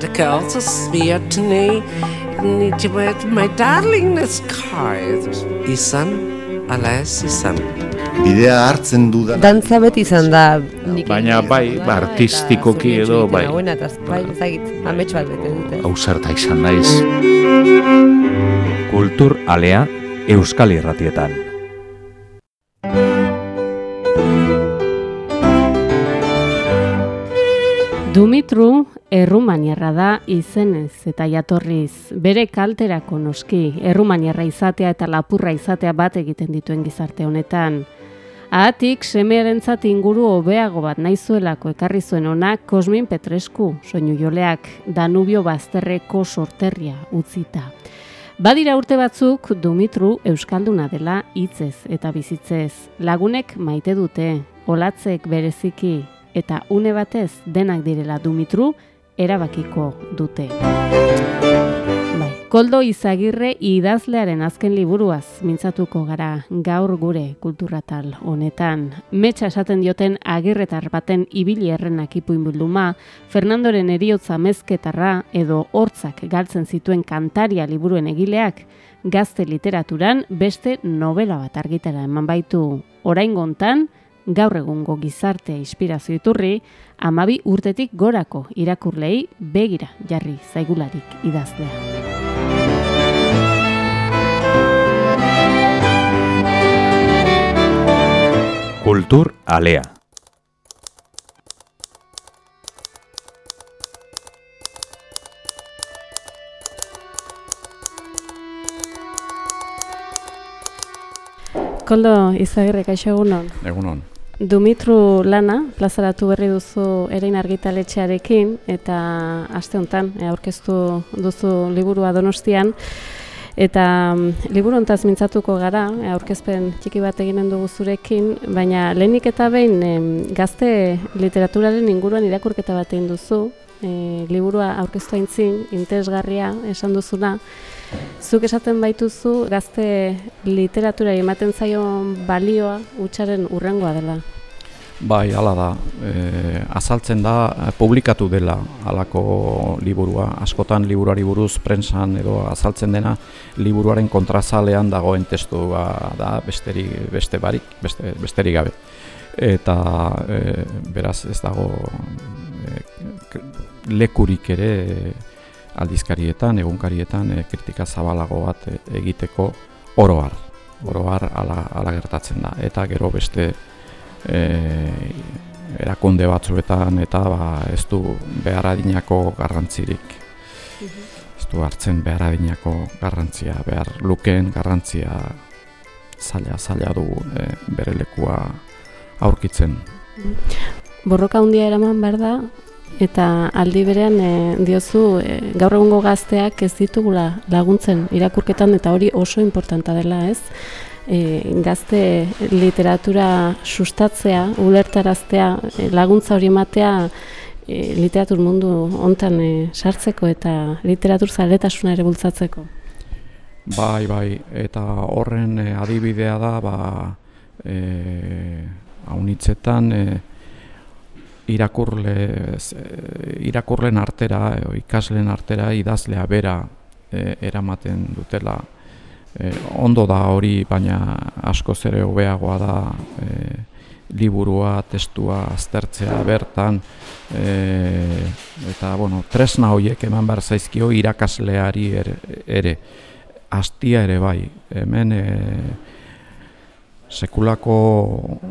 de kalte sviatni niet je met my darling is kaid izan alas izan Bidea hartzen dudan Dantza beti izan da nik Baina bai, ba, artistikoki edo, bai. Hauena, eta bai, ezagit, amets bat bete dute. Hausarta izan naiz. Kultur alea Euskal Irratietan. Dumitru errumaniarra da izenez eta jatorriz. Bere kalterako noski, errumaniarra izatea eta lapurra izatea bat egiten dituen gizarte honetan. Ahatik, semearentzat inguru hobeago bat naizuelako ekarri zuen onak Kosmin Petresku, soinu joleak, Danubio bazterreko sorterria utzita. Badira urte batzuk Dumitru Euskalduna dela hitzez eta bizitzez. Lagunek maite dute, olatzek bereziki, eta une batez denak direla Dumitru erabakiko dute. Bai, Koldo Izagirre idazlearen azken liburuaz mintzatuko gara gaur gure kulturatal honetan. Metxa esaten dioten agirretar baten ibili errenak ipuin bilduma, Fernandoren eriotza mezketarra edo hortzak galtzen zituen kantaria liburuen egileak, gazte literaturan beste novela bat argitara eman baitu. Orain gontan, gaur egungo gizartea inspirazio iturri, amabi urtetik gorako irakurlei begira jarri zaigularik idazlea. Kultur alea. Koldo, izagirre, kaixo egunon. Egunon. Dumitru lana, plazaratu berri duzu erein argitaletxearekin, eta aste honetan e, aurkeztu duzu liburua donostian, eta mm, liburu hontaz mintzatuko gara, e, aurkezpen txiki bat eginen dugu zurekin, baina lehenik eta behin em, gazte literaturaren inguruan irakurketa bat egin duzu, e, liburua aurkeztu aintzin, interesgarria esan duzuna, Zuk esaten baituzu gazte literatura ematen zaion balioa hutsaren urrengoa dela. Bai, hala da. E, azaltzen da, publikatu dela halako liburua. Askotan liburuari buruz prensan edo azaltzen dena liburuaren kontrazalean dagoen testua da besteri, beste barik, beste, besterik gabe. Eta e, beraz ez dago e, lekurik ere aldizkarietan, egunkarietan e, kritika zabalago bat e, egiteko oroar. Oroar ala, ala gertatzen da. Eta gero beste e, erakunde batzuetan eta ba, ez du behar adinako garrantzirik. Ez du hartzen behar adinako garrantzia, behar lukeen garrantzia zaila, zaila du e, bere lekua aurkitzen. Borroka handia eraman behar da, eta aldi berean e, diozu e, gaur egungo gazteak ez ditugula laguntzen irakurketan eta hori oso importanta dela ez. E, gazte literatura sustatzea, ulertaraztea, laguntza hori ematea e, literatur mundu hontan e, sartzeko eta literatur zaletasuna ere bultzatzeko. Bai, bai, eta horren adibidea da, ba, e, haunitzetan, e, irakurle, irakurlen artera, edo ikasleen artera, idazlea bera e, eramaten dutela. E, ondo da hori, baina askoz ere hobeagoa da e, liburua, testua aztertzea bertan, e, eta bueno, tresna horiek eman behar zaizkio irakasleari ere, ere. Astia ere bai, hemen e, sekulako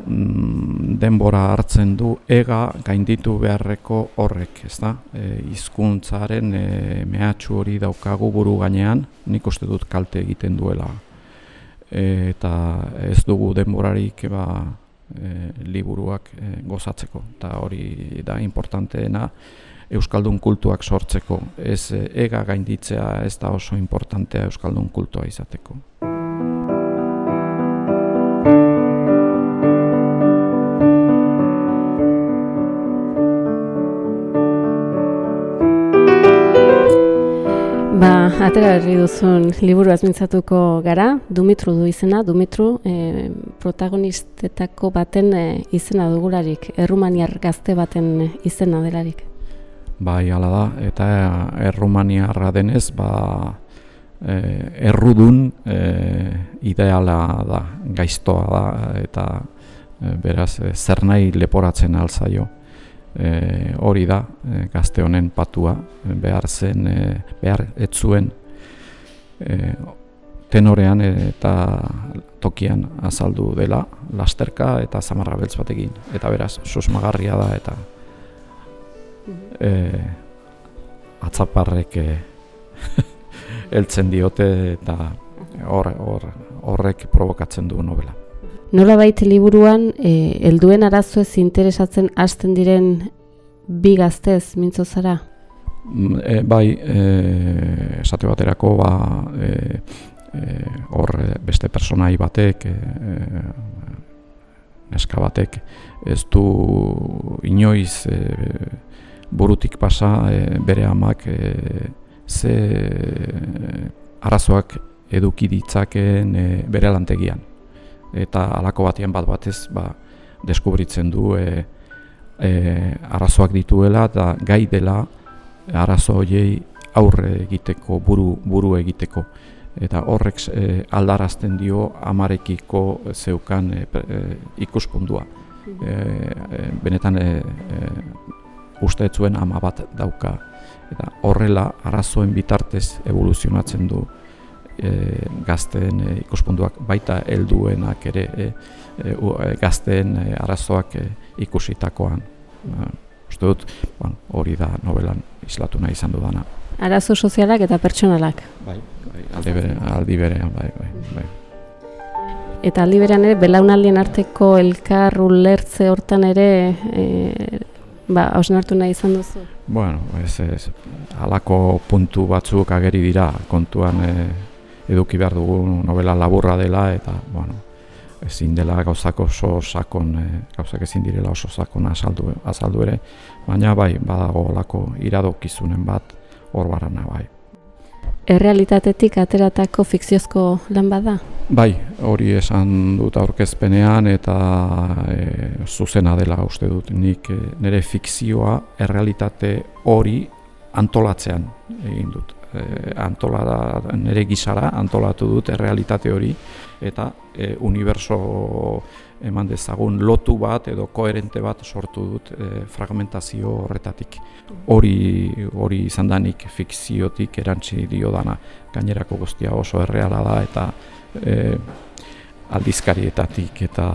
mm, denbora hartzen du ega gainditu beharreko horrek, ez da? E, hizkuntzaren e, mehatxu hori daukagu buru gainean, nik uste dut kalte egiten duela. E, eta ez dugu denborarik ba, e, liburuak e, gozatzeko, eta hori da importanteena Euskaldun kultuak sortzeko. Ez e, ega gainditzea ez da oso importantea Euskaldun kultua izateko. Atera berri duzun liburu mintzatuko gara, Dumitru du izena, Dumitru e, protagonistetako baten e, izena dugularik, errumaniar gazte baten izena delarik. bai hala da, eta errumaniarra denez, ba, e, errudun e, ideala da, gaiztoa da, eta e, beraz, e, zer nahi leporatzen alzaio. E, hori da, e, gazte honen patua, e, behar zen, e, behar etzuen e, tenorean eta tokian azaldu dela, lasterka eta zamarra beltz batekin. Eta beraz, susmagarria da, eta e, atzaparrek e, eltzen diote eta hor, hor, horrek provokatzen du novela. Nola baita liburuan, e, elduen arazo ez interesatzen hasten diren bi gaztez, mintzo zara? E, bai, e, esate baterako, ba, e, e, hor beste personai batek, e, neska batek, ez du inoiz e, burutik pasa e, bere amak e, ze arazoak eduki ditzakeen e, bere lantegian. Eta halako batean bat batez ba, deskubritzen du e, e, arazoak dituela eta gai dela arazo horiei aurre egiteko, buru, buru egiteko. Eta horrek e, aldarazten dio amarekiko zeukan e, e, ikuspundua. E, e, benetan e, e, uste zuen ama bat dauka. Eta horrela arazoen bitartez evoluzionatzen du e, gazteen e, ikuspunduak, baita helduenak ere e, e, e, gazteen e, arazoak e, ikusitakoan. Ba, uste dut, bueno, hori da novelan islatu nahi izan dudana. Arazo sozialak eta pertsonalak. Bai, bai, aldi, bere, aldi berean, bai, bai, bai. Eta aldi berean ere, belaunaldien arteko elkar ulertze hortan ere, e, ba, hausnartu nahi izan duzu. Bueno, ez, ez, halako puntu batzuk ageri dira, kontuan e, eduki behar dugu novela laburra dela, eta, bueno, ezin dela gauzak oso sakon, e, gauzak ezin direla oso sakon azaldu, azaldu ere, baina bai, badago halako iradokizunen bat hor barana, bai. Errealitatetik ateratako fikziozko lan bada? Bai, hori esan dut aurkezpenean eta e, zuzena dela uste dut nik e, nire fikzioa errealitate hori antolatzean egin dut. E, antola, nire gizara antolatu dut errealitate hori eta e, uniberso eman dezagun lotu bat edo koherente bat sortu dut e, fragmentazio horretatik. Hori hori izan danik fikziotik erantzi dio dana. Gainerako guztia oso erreala da eta e, aldizkarietatik eta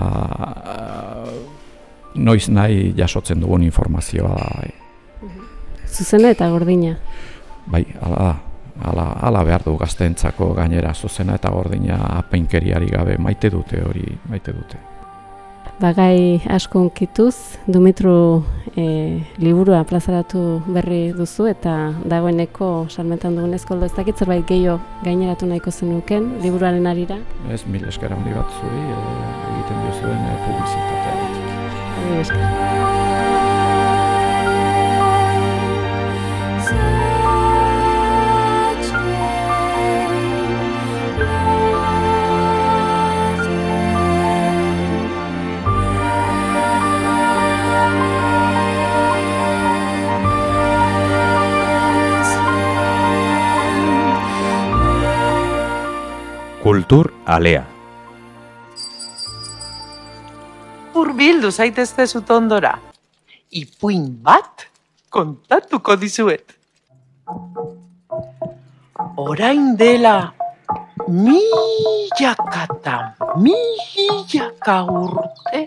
eh, noiz nahi jasotzen dugun informazioa da. Bai, Zuzena eta gordina. Bai ala da. Ala, ala behar du gazteentzako gainera zuzena eta gordina apeinkeriari gabe maite dute hori, maite dute. Bagai asko unkituz, Dumitru e, liburua plazaratu berri duzu eta dagoeneko salmentan dugun ezkoldo ez dakit zerbait gehiago gaineratu nahiko zenuken liburuaren arira. Ez mil esker handi bat zuri e, egiten diozuen e, publizitatea. Hori esker. Kultur alea. Urbildu zaitezte zutondora. Ipuin bat kontatuko dizuet. Orain dela milaka eta milaka urte.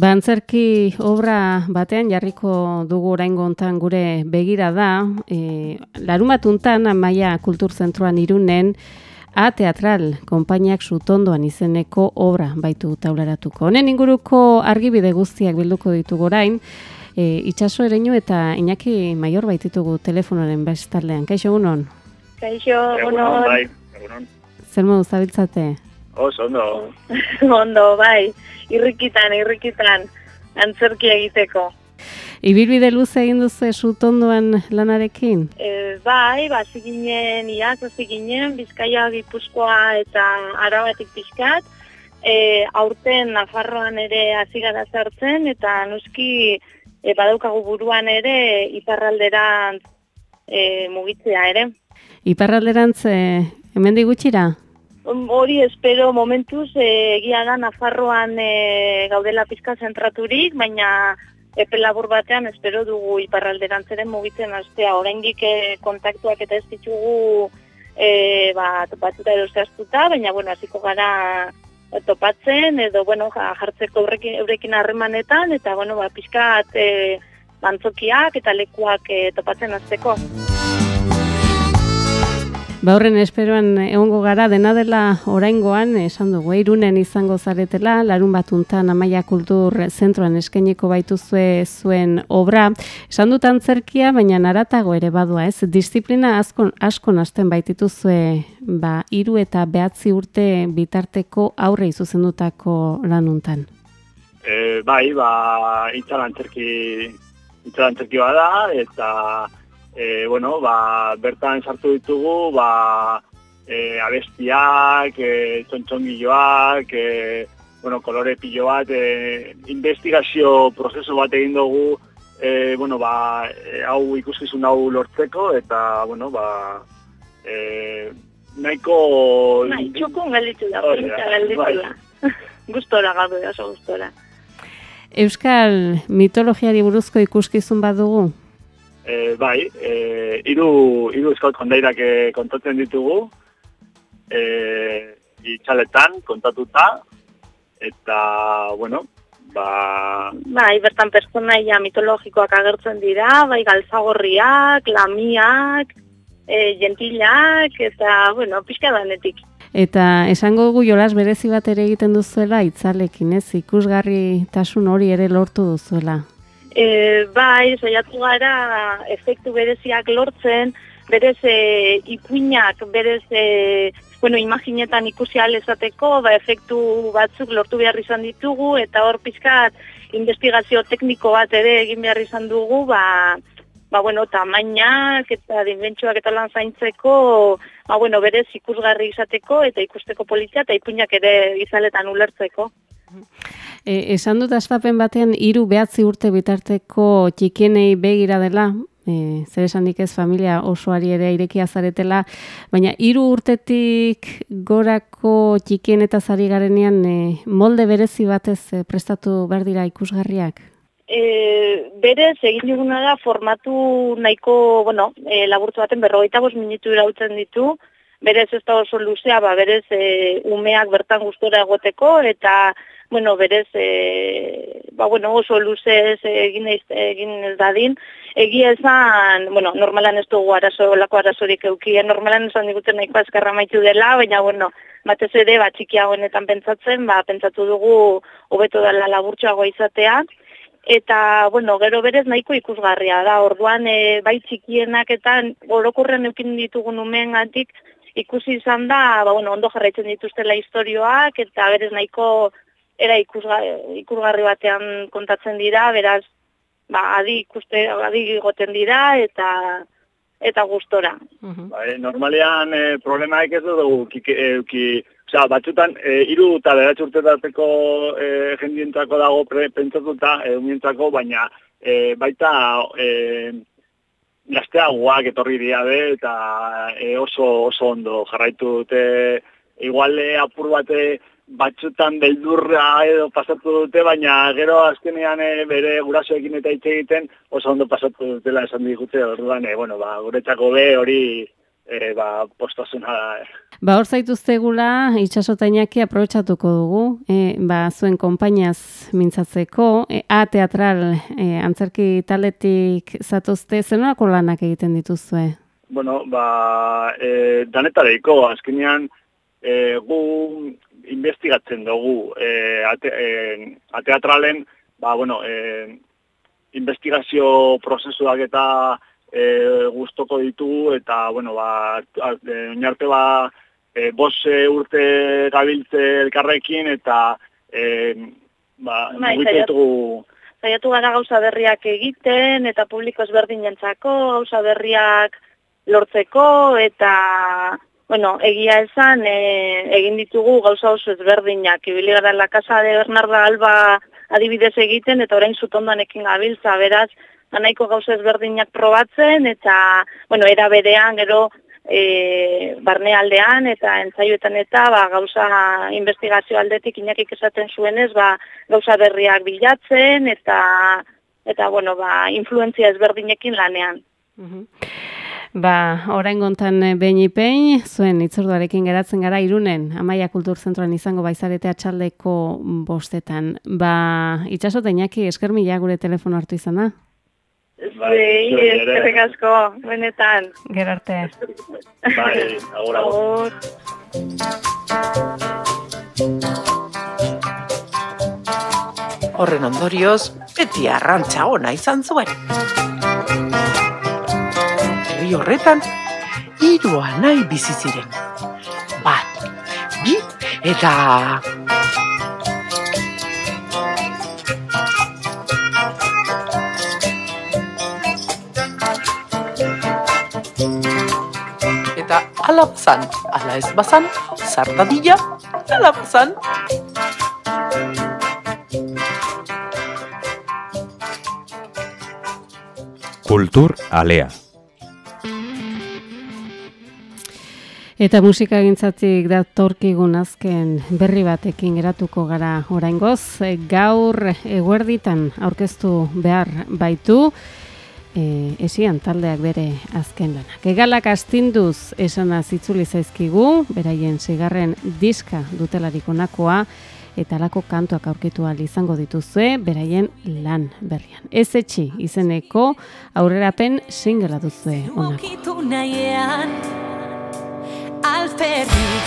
Bantzerki obra batean jarriko dugu oraingo hontan gure begira da, e, larumatuntan Amaia Kulturzentroan irunen A Teatral, konpainiak sutondoan izeneko obra baitu taularatuko. Honen inguruko argibide guztiak bilduko ditugu orain, e, itxaso ereinu eta Iñaki Maior baititugu telefonoren bestaldean. Kaixo egunon, Kaixo, Egunon, egunon, bai, egunon. zer modu zabiltzate? Oso, ondo. ondo, bai, irrikitan, irrikitan, antzerki egiteko. Ibilbide luze egin duzu sutondoan lanarekin? E, bai, bazi ginen, iaz, hasi ginen, Bizkaia, Gipuzkoa eta Arabatik pixkat, e, aurten Nafarroan ere hasi gara sartzen eta noski e, badaukagu buruan ere iparralderantz e, mugitzea ere. Iparralderantz e, hemendik gutxira? Hori espero momentuz e, egia da Nafarroan e, gaudela pizka zentraturik, baina epe labur batean espero dugu iparralderantzeren mugitzen hastea. Oraindik e, kontaktuak eta ez ditugu e, ba, topatuta edo zehaztuta, baina bueno, hasiko gara topatzen edo bueno, ja- jartzeko eurekin harremanetan eta bueno, ba pizkat e, bantzokiak eta lekuak e, topatzen hasteko. Ba horren esperoan egongo gara dena dela oraingoan esan dugu irunen izango zaretela larun batuntan Amaia Kultur Zentroan eskainiko baituzue zuen obra. Esan dut antzerkia, baina naratago ere badua, ez? Disiplina asko asko nasten baitituzue ba hiru eta behatzi urte bitarteko aurre izuzendutako lanuntan. E, bai, ba, itxalan antzerki, itxalan antzerki bada, eta, e, bueno, ba, bertan sartu ditugu, ba, e, abestiak, e, txontxongiloak, e, bueno, kolore pilo bat, e, investigazio prozesu bat egin dugu, e, bueno, ba, e, hau ikuskizun hau lortzeko, eta, bueno, ba, e, nahiko... Bai, txukun galditu da, polita galditu bai. da. Gustora gaude oso gustora. Euskal mitologiari buruzko ikuskizun badugu. E, bai, e, iru, iru euskal kondairak e, kontatzen ditugu, e, itxaletan kontatuta, eta, bueno, ba, Bai, bertan pertsonaia mitologikoak agertzen dira, bai galzagorriak, lamiak, e, jentilak, eta, bueno, pixka danetik. Eta esango dugu jolas berezi bat ere egiten duzuela itzalekin, ez? Ikusgarri tasun hori ere lortu duzuela. E, bai, saiatu gara efektu bereziak lortzen, berez e, ipuinak, berez, e, bueno, imaginetan ikusi ahal esateko, ba, efektu batzuk lortu behar izan ditugu, eta hor pizkat investigazio tekniko bat ere egin behar izan dugu, ba, ba bueno, tamainak eta dimentsuak eta lan zaintzeko, ba bueno, berez ikusgarri izateko eta ikusteko politzia eta ipuinak ere izaletan ulertzeko. E, esan dut aspapen batean hiru behatzi urte bitarteko txikienei begira dela, e, zer esanik ez familia osoari ere irekia zaretela, baina hiru urtetik gorako txikien eta zari garenean e, molde berezi batez e, prestatu behar dira ikusgarriak. E, berez egin duguna da formatu nahiko, bueno, e, laburtu baten berrogeita bost minutu irautzen ditu, berez ez da oso luzea, ba, berez e, umeak bertan gustora egoteko, eta, bueno, berez, e, ba, bueno, oso luzez egin, ez, egin ez dadin, egia esan, bueno, normalan ez dugu arazo, lako arazorik eukien, normalan esan diguten nahiko azkarra maitu dela, baina, bueno, batez ere, ba, txikia honetan pentsatzen, ba, pentsatu dugu hobeto dela laburtxoago izatea, eta, bueno, gero berez nahiko ikusgarria da, orduan, e, bai txikienak eta orokorren eukin ditugun umeengatik ikusi izan da, ba, bueno, ondo jarraitzen dituztela istorioak, eta berez nahiko era ikusga, ikusgarri batean kontatzen dira, beraz, ba, adi ikuste, adi goten dira, eta eta gustora. Bai, normalean e, problemaik ez dugu kike, euki, osea, batzutan e, hiru eta beratz urtetateko e, jendientzako dago pre, pentsatuta e, umientzako, baina e, baita e, gazteagoak etorri dira be, eta e, oso oso ondo jarraitu dute igual e, apur bate batzutan beldurra edo pasatu dute, baina gero azkenean e, bere gurasoekin eta hitz egiten oso ondo pasatu dutela esan digute, orduan, e, bueno, ba, guretzako be hori e, ba, postasuna da. Ba, hor zaituztegula, itxasotainak aprobetsatuko dugu, e, ba, zuen konpainaz mintzatzeko, e, A teatral e, antzerki taletik zatuzte, zenolako lanak egiten dituzue? Bueno, ba, e, danetareiko, azkenean, e, gu investigatzen dugu e, ate, e, ateatralen, ba, bueno, e, investigazio prozesuak eta e, gustoko ditugu, eta, bueno, ba, oinarte ba, e, bos urte gabiltze elkarrekin, eta e, ba, Bai, mugitu saiatu gara gauza berriak egiten eta publiko ezberdinentzako gauza berriak lortzeko eta bueno, egia esan, e, egin ditugu gauza oso ezberdinak. Ibili gara la casa de Bernarda Alba adibidez egiten, eta orain zutondoan ekin gabiltza, beraz, ba, nahiko gauza ezberdinak probatzen, eta, bueno, era berean, gero, e, barnealdean eta entzaioetan eta ba, gauza investigazio aldetik inakik esaten zuenez ba, gauza berriak bilatzen eta eta bueno, ba, influentzia ezberdinekin lanean. Ba, orain gontan behin ipein, zuen itzorduarekin geratzen gara irunen, Amaia Kulturzentroan izango baizaretea txaldeko bostetan. Ba, itxasote inaki eskermila gure telefono hartu izan da? Bai, eskerrik asko, benetan. Gero arte. Bai, agur. Agur. Horren ondorioz, beti arrantza ona izan zuen. Horretan, hiru nahi bizi ziren. Bat, bi eta... Eta ala bazan, ala ez bazan, zartadilla, ala bazan. Kultur Alea. Eta musika gintzatik datorkigun azken berri batekin geratuko gara oraingoz. E, Gaur eguerditan aurkeztu behar baitu, e, esian taldeak bere azken lanak. Egalak astinduz esana zitzuli zaizkigu, beraien zigarren diska dutelarik onakoa, eta alako kantuak aurkitu izango dituzue beraien lan berrian. Ez etxi izeneko aurrerapen singela duzue onako. Alferrik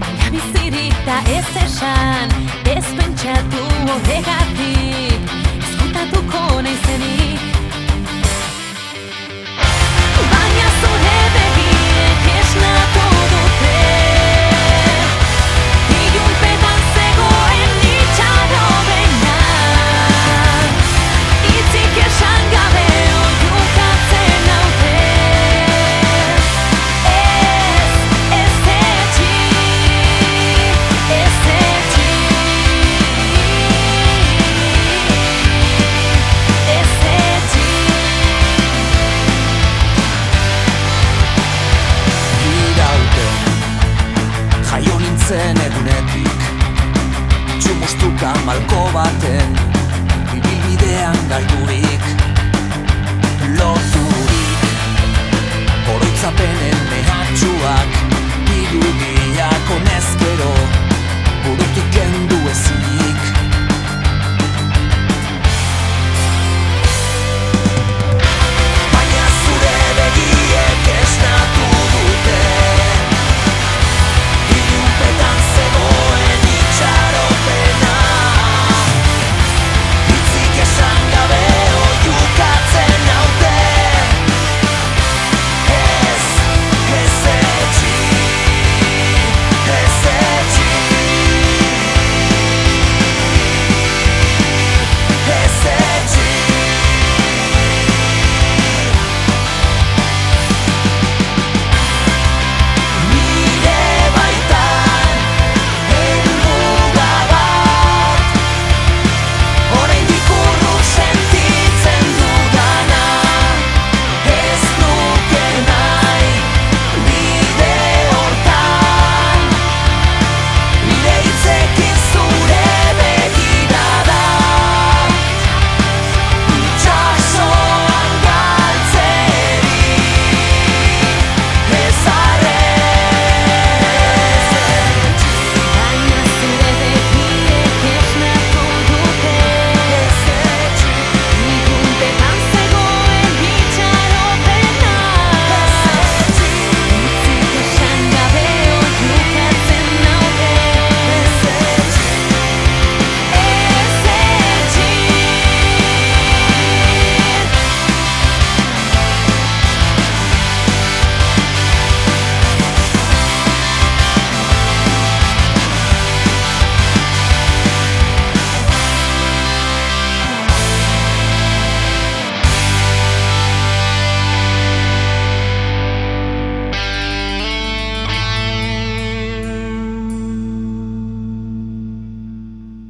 Baina bizirik da ez esan Ez pentsatu horregatik. Ez kontatuko naizenik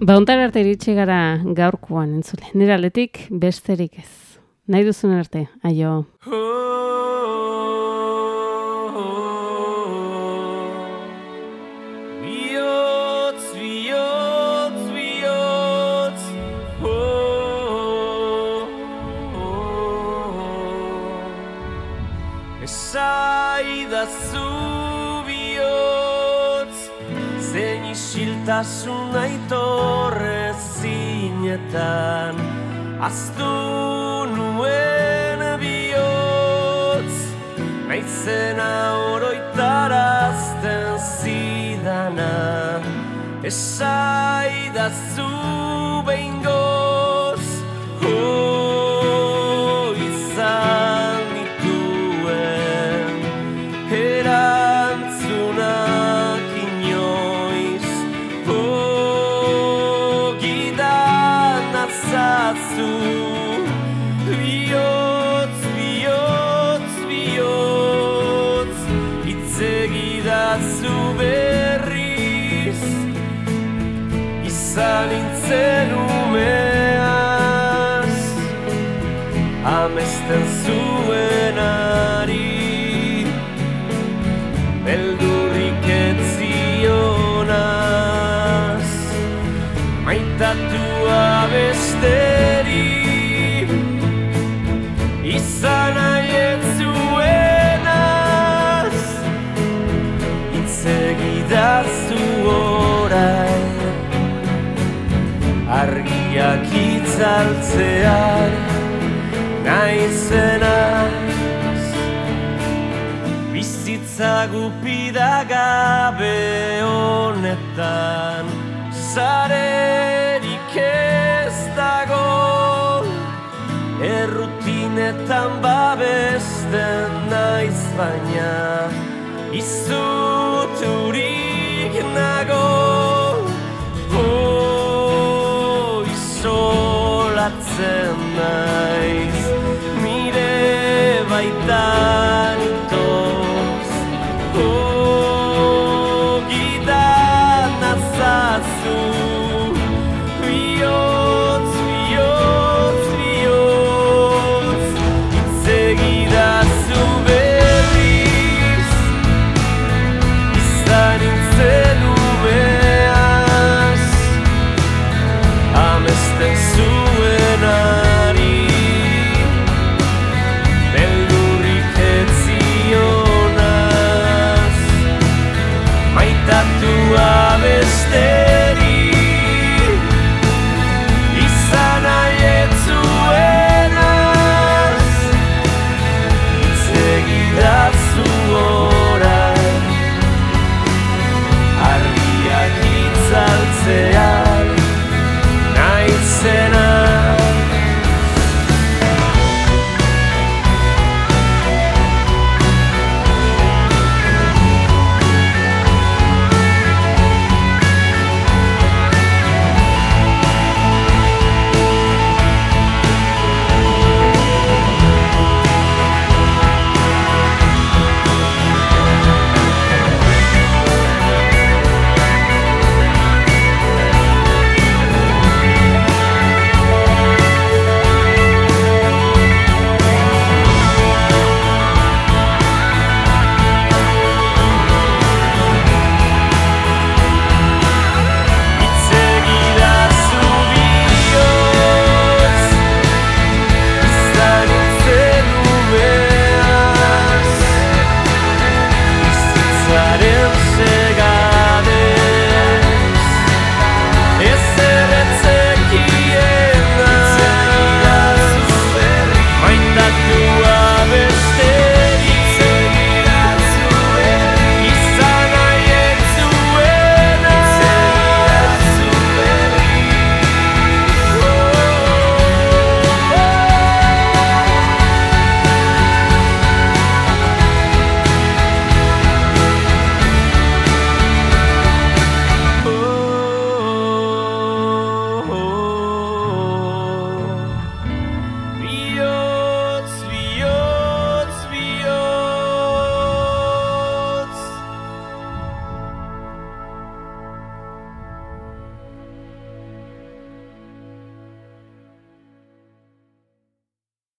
Ba, ontar arte iritsi gara gaurkoan entzule. Nire besterik ez. Nahi duzun arte, aio. Esaidazu isiltasun aitorre zinetan Aztu nuen bihotz Naizena oroitarazten zidana. Esaidazu Itzegidazu berriz Izan nintzen umeaz Amesten zuenari Beldurrik etzionaz Maitatua besteri Argiak itzaltzean Naizenaz Bizitza gupida gabe honetan Zarerik ez dago. Errutinetan babesten naiz baina Izuturik isolatzen naiz Nire baitan